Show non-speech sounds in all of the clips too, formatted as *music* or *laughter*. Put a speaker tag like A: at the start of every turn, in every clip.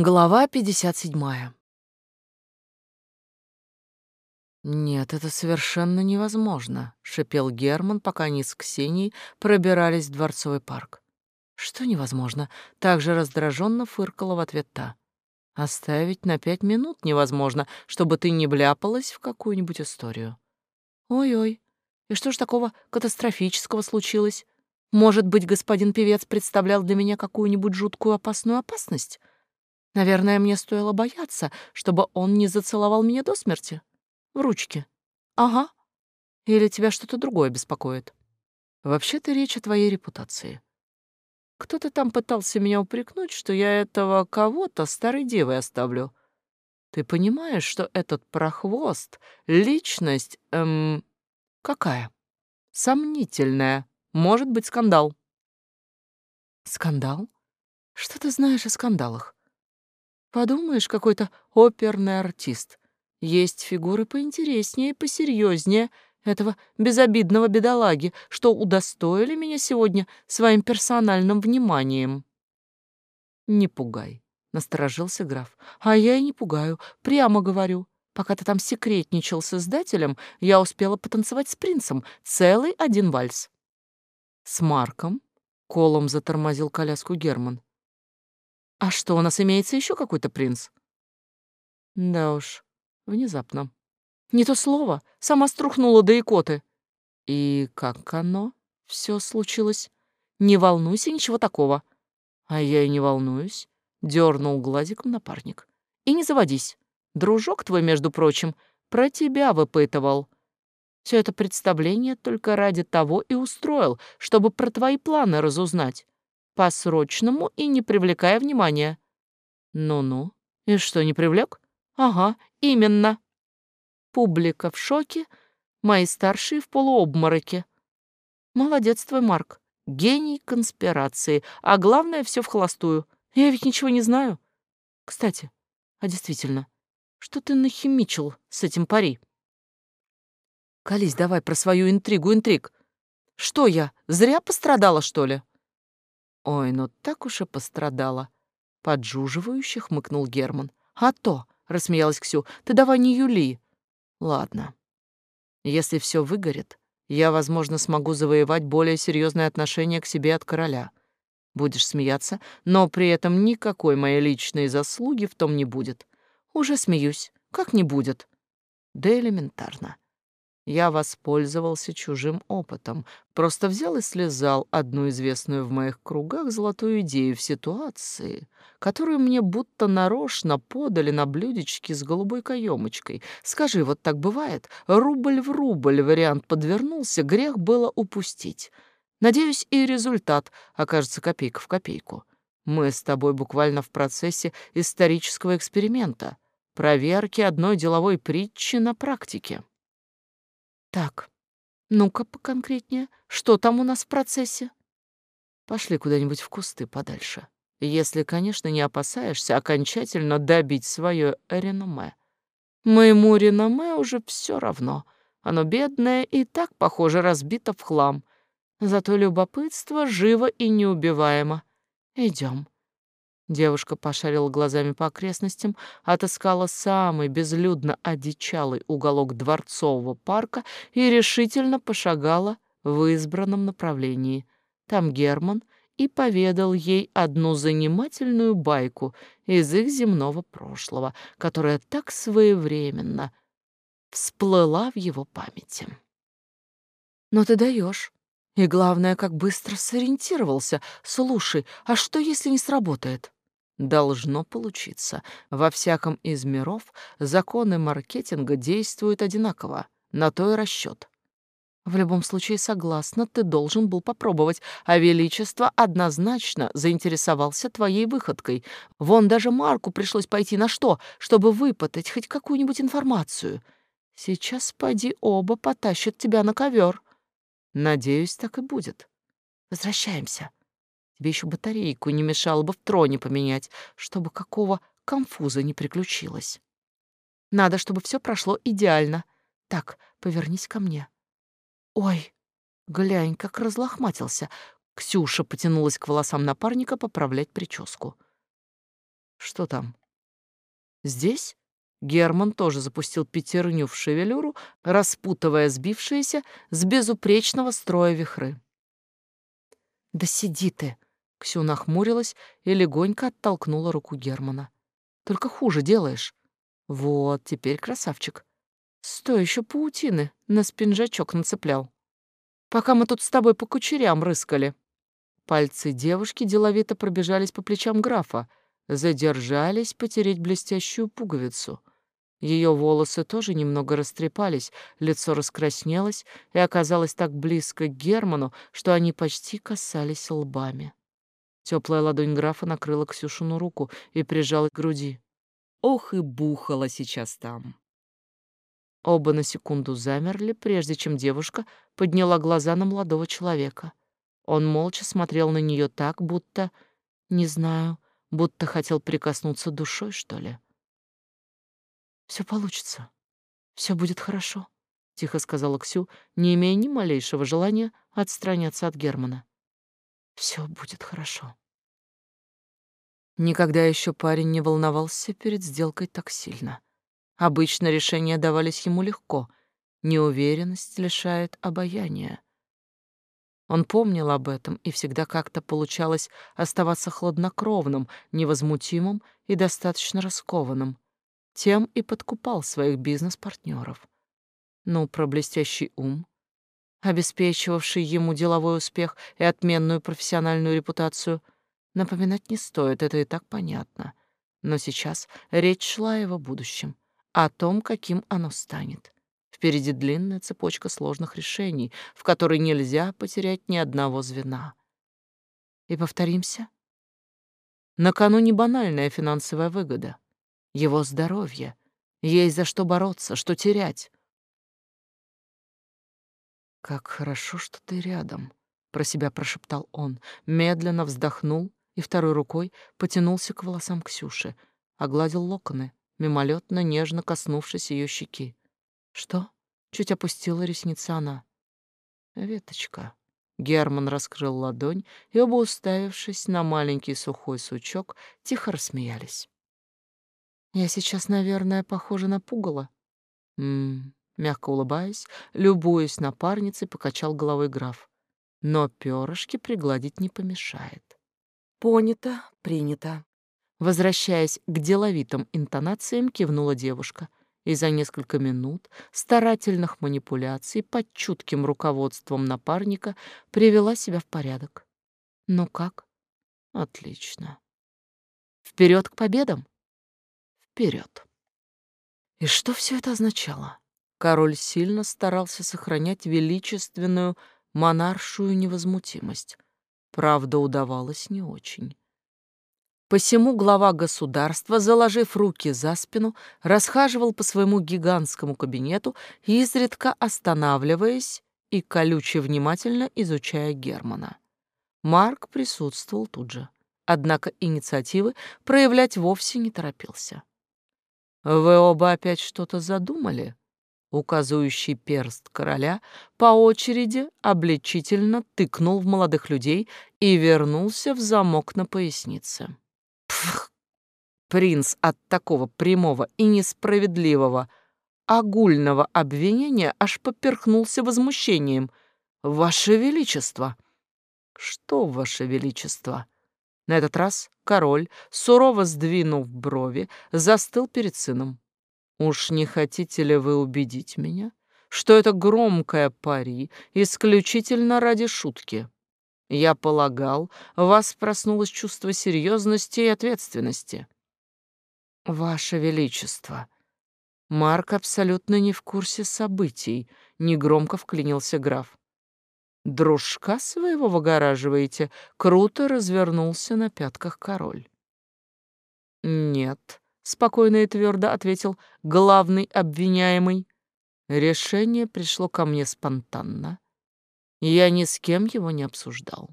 A: Глава 57. «Нет, это совершенно невозможно», — шипел Герман, пока они с Ксенией пробирались в Дворцовый парк. «Что невозможно?» — также раздраженно фыркала в ответ та. «Оставить на пять минут невозможно, чтобы ты не вляпалась в какую-нибудь историю». «Ой-ой, и что ж такого катастрофического случилось? Может быть, господин певец представлял для меня какую-нибудь жуткую опасную опасность?» Наверное, мне стоило бояться, чтобы он не зацеловал меня до смерти. В ручки. Ага. Или тебя что-то другое беспокоит? Вообще-то речь о твоей репутации. Кто-то там пытался меня упрекнуть, что я этого кого-то старой девой оставлю. Ты понимаешь, что этот прохвост — личность, эм, какая? Сомнительная. Может быть, скандал. Скандал? Что ты знаешь о скандалах? Подумаешь, какой-то оперный артист. Есть фигуры поинтереснее и посерьезнее этого безобидного бедолаги, что удостоили меня сегодня своим персональным вниманием. Не пугай, насторожился граф. А я и не пугаю, прямо говорю. Пока ты там секретничал с издателем, я успела потанцевать с принцем целый один вальс. С Марком колом затормозил коляску Герман. А что, у нас имеется еще какой-то принц? Да уж, внезапно. Не то слово, сама струхнула до икоты. И как оно все случилось? Не волнуйся, ничего такого. А я и не волнуюсь, дернул глазиком напарник. И не заводись. Дружок твой, между прочим, про тебя выпытывал. Все это представление только ради того и устроил, чтобы про твои планы разузнать по-срочному и не привлекая внимания. Ну-ну, и что, не привлек? Ага, именно. Публика в шоке, мои старшие в полуобмороке. Молодец твой, Марк. Гений конспирации, а главное, все в холостую. Я ведь ничего не знаю. Кстати, а действительно, что ты нахимичил с этим пари? Колись давай про свою интригу, интриг. Что я, зря пострадала, что ли? Ой, ну так уж и пострадала. Поджуживающе хмыкнул Герман. А то, рассмеялась Ксю, ты давай не юли. Ладно. Если все выгорит, я, возможно, смогу завоевать более серьезное отношение к себе от короля. Будешь смеяться, но при этом никакой моей личной заслуги в том не будет. Уже смеюсь. Как не будет? Да элементарно. Я воспользовался чужим опытом, просто взял и слезал одну известную в моих кругах золотую идею в ситуации, которую мне будто нарочно подали на блюдечке с голубой каемочкой. Скажи, вот так бывает? Рубль в рубль вариант подвернулся, грех было упустить. Надеюсь, и результат окажется копейка в копейку. Мы с тобой буквально в процессе исторического эксперимента, проверки одной деловой притчи на практике. Так, ну-ка поконкретнее, что там у нас в процессе? Пошли куда-нибудь в кусты подальше. Если, конечно, не опасаешься окончательно добить свое реноме. Моему реноме уже все равно. Оно бедное и так, похоже, разбито в хлам. Зато любопытство живо и неубиваемо. Идем. Девушка пошарила глазами по окрестностям, отыскала самый безлюдно одичалый уголок дворцового парка и решительно пошагала в избранном направлении. Там Герман и поведал ей одну занимательную байку из их земного прошлого, которая так своевременно всплыла в его памяти. «Но ты даешь. И главное, как быстро сориентировался. Слушай, а что, если не сработает?» Должно получиться. Во всяком из миров законы маркетинга действуют одинаково. На то и расчет. В любом случае, согласна, ты должен был попробовать, а Величество однозначно заинтересовался твоей выходкой. Вон даже Марку пришлось пойти на что, чтобы выпытать хоть какую-нибудь информацию. Сейчас, поди, оба потащат тебя на ковер. Надеюсь, так и будет. Возвращаемся. Тебе еще батарейку не мешало бы в троне поменять, чтобы какого конфуза не приключилось. Надо, чтобы все прошло идеально. Так, повернись ко мне. Ой, глянь, как разлохматился. Ксюша потянулась к волосам напарника поправлять прическу. Что там? Здесь? Герман тоже запустил пятерню в шевелюру, распутывая сбившиеся с безупречного строя вихры. «Да сиди ты!» — Ксю нахмурилась и легонько оттолкнула руку Германа. «Только хуже делаешь. Вот, теперь красавчик. Стой еще паутины на спинжачок нацеплял. Пока мы тут с тобой по кучерям рыскали». Пальцы девушки деловито пробежались по плечам графа, задержались потереть блестящую пуговицу. Ее волосы тоже немного растрепались, лицо раскраснелось и оказалось так близко к Герману, что они почти касались лбами. Теплая ладонь графа накрыла Ксюшину руку и прижала к груди. Ох и бухала сейчас там. Оба на секунду замерли, прежде чем девушка подняла глаза на молодого человека. Он молча смотрел на нее так, будто, не знаю, будто хотел прикоснуться душой, что ли. Все получится. Все будет хорошо, тихо сказала Ксю, не имея ни малейшего желания отстраняться от Германа. Все будет хорошо. Никогда еще парень не волновался перед сделкой так сильно. Обычно решения давались ему легко. Неуверенность лишает обаяния. Он помнил об этом, и всегда как-то получалось оставаться хладнокровным, невозмутимым и достаточно раскованным. Тем и подкупал своих бизнес-партнеров. Ну, про блестящий ум, обеспечивавший ему деловой успех и отменную профессиональную репутацию, напоминать не стоит, это и так понятно. Но сейчас речь шла о его будущем, о том, каким оно станет. Впереди длинная цепочка сложных решений, в которой нельзя потерять ни одного звена. И повторимся. На кону не банальная финансовая выгода. Его здоровье. Есть за что бороться, что терять. «Как хорошо, что ты рядом», — про себя прошептал он, медленно вздохнул и второй рукой потянулся к волосам Ксюши, огладил локоны, мимолетно нежно коснувшись ее щеки. «Что?» — чуть опустила ресницы она. «Веточка». Герман раскрыл ладонь, и оба, уставившись на маленький сухой сучок, тихо рассмеялись. «Я сейчас, наверное, похожа на пугало?» «М-м-м», мягко улыбаясь, любуясь напарницей, покачал головой граф. «Но перышки пригладить не помешает». «Понято, принято». Возвращаясь к деловитым интонациям, кивнула девушка и за несколько минут старательных манипуляций под чутким руководством напарника привела себя в порядок. Ну как? Отлично. Вперед к победам? Вперед. И что все это означало? Король сильно старался сохранять величественную монаршую невозмутимость. Правда, удавалось не очень. Посему глава государства, заложив руки за спину, расхаживал по своему гигантскому кабинету, изредка останавливаясь и колюче внимательно изучая Германа. Марк присутствовал тут же, однако инициативы проявлять вовсе не торопился. «Вы оба опять что-то задумали?» Указывающий перст короля по очереди обличительно тыкнул в молодых людей и вернулся в замок на пояснице. Пф! Принц от такого прямого и несправедливого огульного обвинения аж поперхнулся возмущением. «Ваше Величество!» «Что, Ваше Величество?» На этот раз король, сурово сдвинув брови, застыл перед сыном. «Уж не хотите ли вы убедить меня, что это громкое пари исключительно ради шутки?» Я полагал, у вас проснулось чувство серьезности и ответственности. Ваше Величество. Марк абсолютно не в курсе событий, негромко вклинился граф. Дружка своего выгораживаете, круто развернулся на пятках король. Нет, спокойно и твердо ответил главный обвиняемый. Решение пришло ко мне спонтанно я ни с кем его не обсуждал.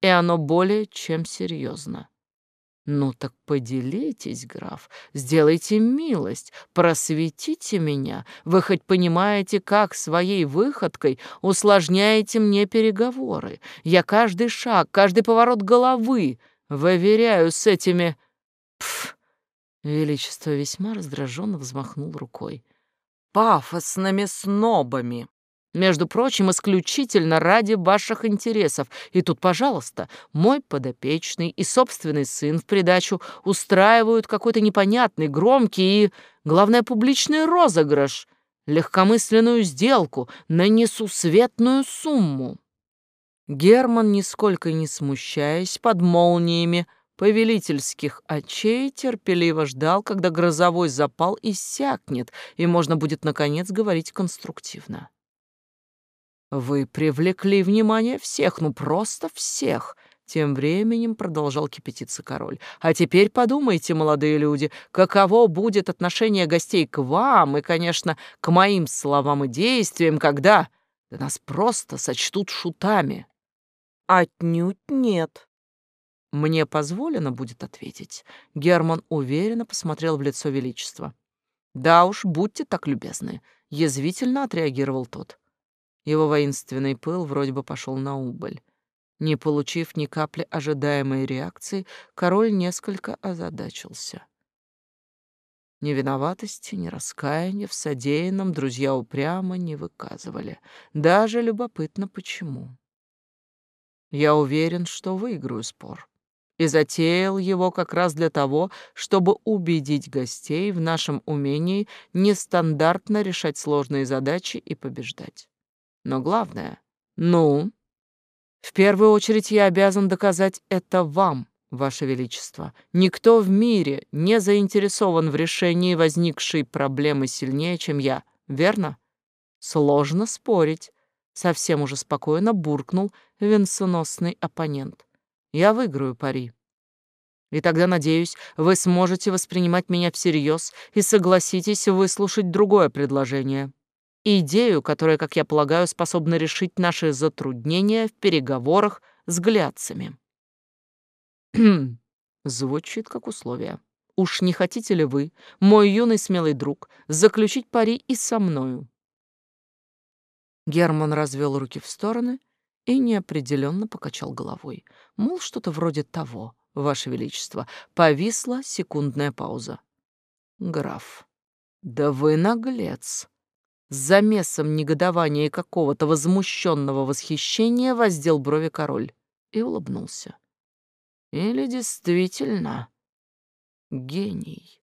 A: И оно более чем серьезно. Ну так поделитесь, граф, сделайте милость, просветите меня. Вы хоть понимаете, как своей выходкой усложняете мне переговоры. Я каждый шаг, каждый поворот головы выверяю с этими... Пф, Величество весьма раздраженно взмахнул рукой. «Пафосными снобами!» Между прочим, исключительно ради ваших интересов. И тут, пожалуйста, мой подопечный и собственный сын в придачу устраивают какой-то непонятный, громкий и, главное, публичный розыгрыш, легкомысленную сделку на несусветную сумму. Герман, нисколько не смущаясь, под молниями повелительских очей терпеливо ждал, когда грозовой запал иссякнет, и можно будет, наконец, говорить конструктивно. Вы привлекли внимание всех, ну просто всех. Тем временем продолжал кипятиться король. А теперь подумайте, молодые люди, каково будет отношение гостей к вам и, конечно, к моим словам и действиям, когда да нас просто сочтут шутами. Отнюдь нет. Мне позволено будет ответить. Герман уверенно посмотрел в лицо величества. Да уж, будьте так любезны, язвительно отреагировал тот. Его воинственный пыл вроде бы пошел на убыль. Не получив ни капли ожидаемой реакции, король несколько озадачился. Ни виноватости, ни раскаяния в содеянном друзья упрямо не выказывали. Даже любопытно, почему. Я уверен, что выиграю спор. И затеял его как раз для того, чтобы убедить гостей в нашем умении нестандартно решать сложные задачи и побеждать. Но главное... Ну? В первую очередь я обязан доказать это вам, Ваше Величество. Никто в мире не заинтересован в решении возникшей проблемы сильнее, чем я, верно? Сложно спорить. Совсем уже спокойно буркнул венценосный оппонент. Я выиграю пари. И тогда, надеюсь, вы сможете воспринимать меня всерьез и согласитесь выслушать другое предложение идею, которая, как я полагаю, способна решить наши затруднения в переговорах с гляцами. *clears throat* Звучит как условие. Уж не хотите ли вы, мой юный смелый друг, заключить пари и со мною? Герман развел руки в стороны и неопределенно покачал головой. Мол, что-то вроде того, Ваше Величество. Повисла секундная пауза. Граф, да вы наглец. С замесом негодования и какого-то возмущенного восхищения воздел брови король и улыбнулся. Или действительно гений.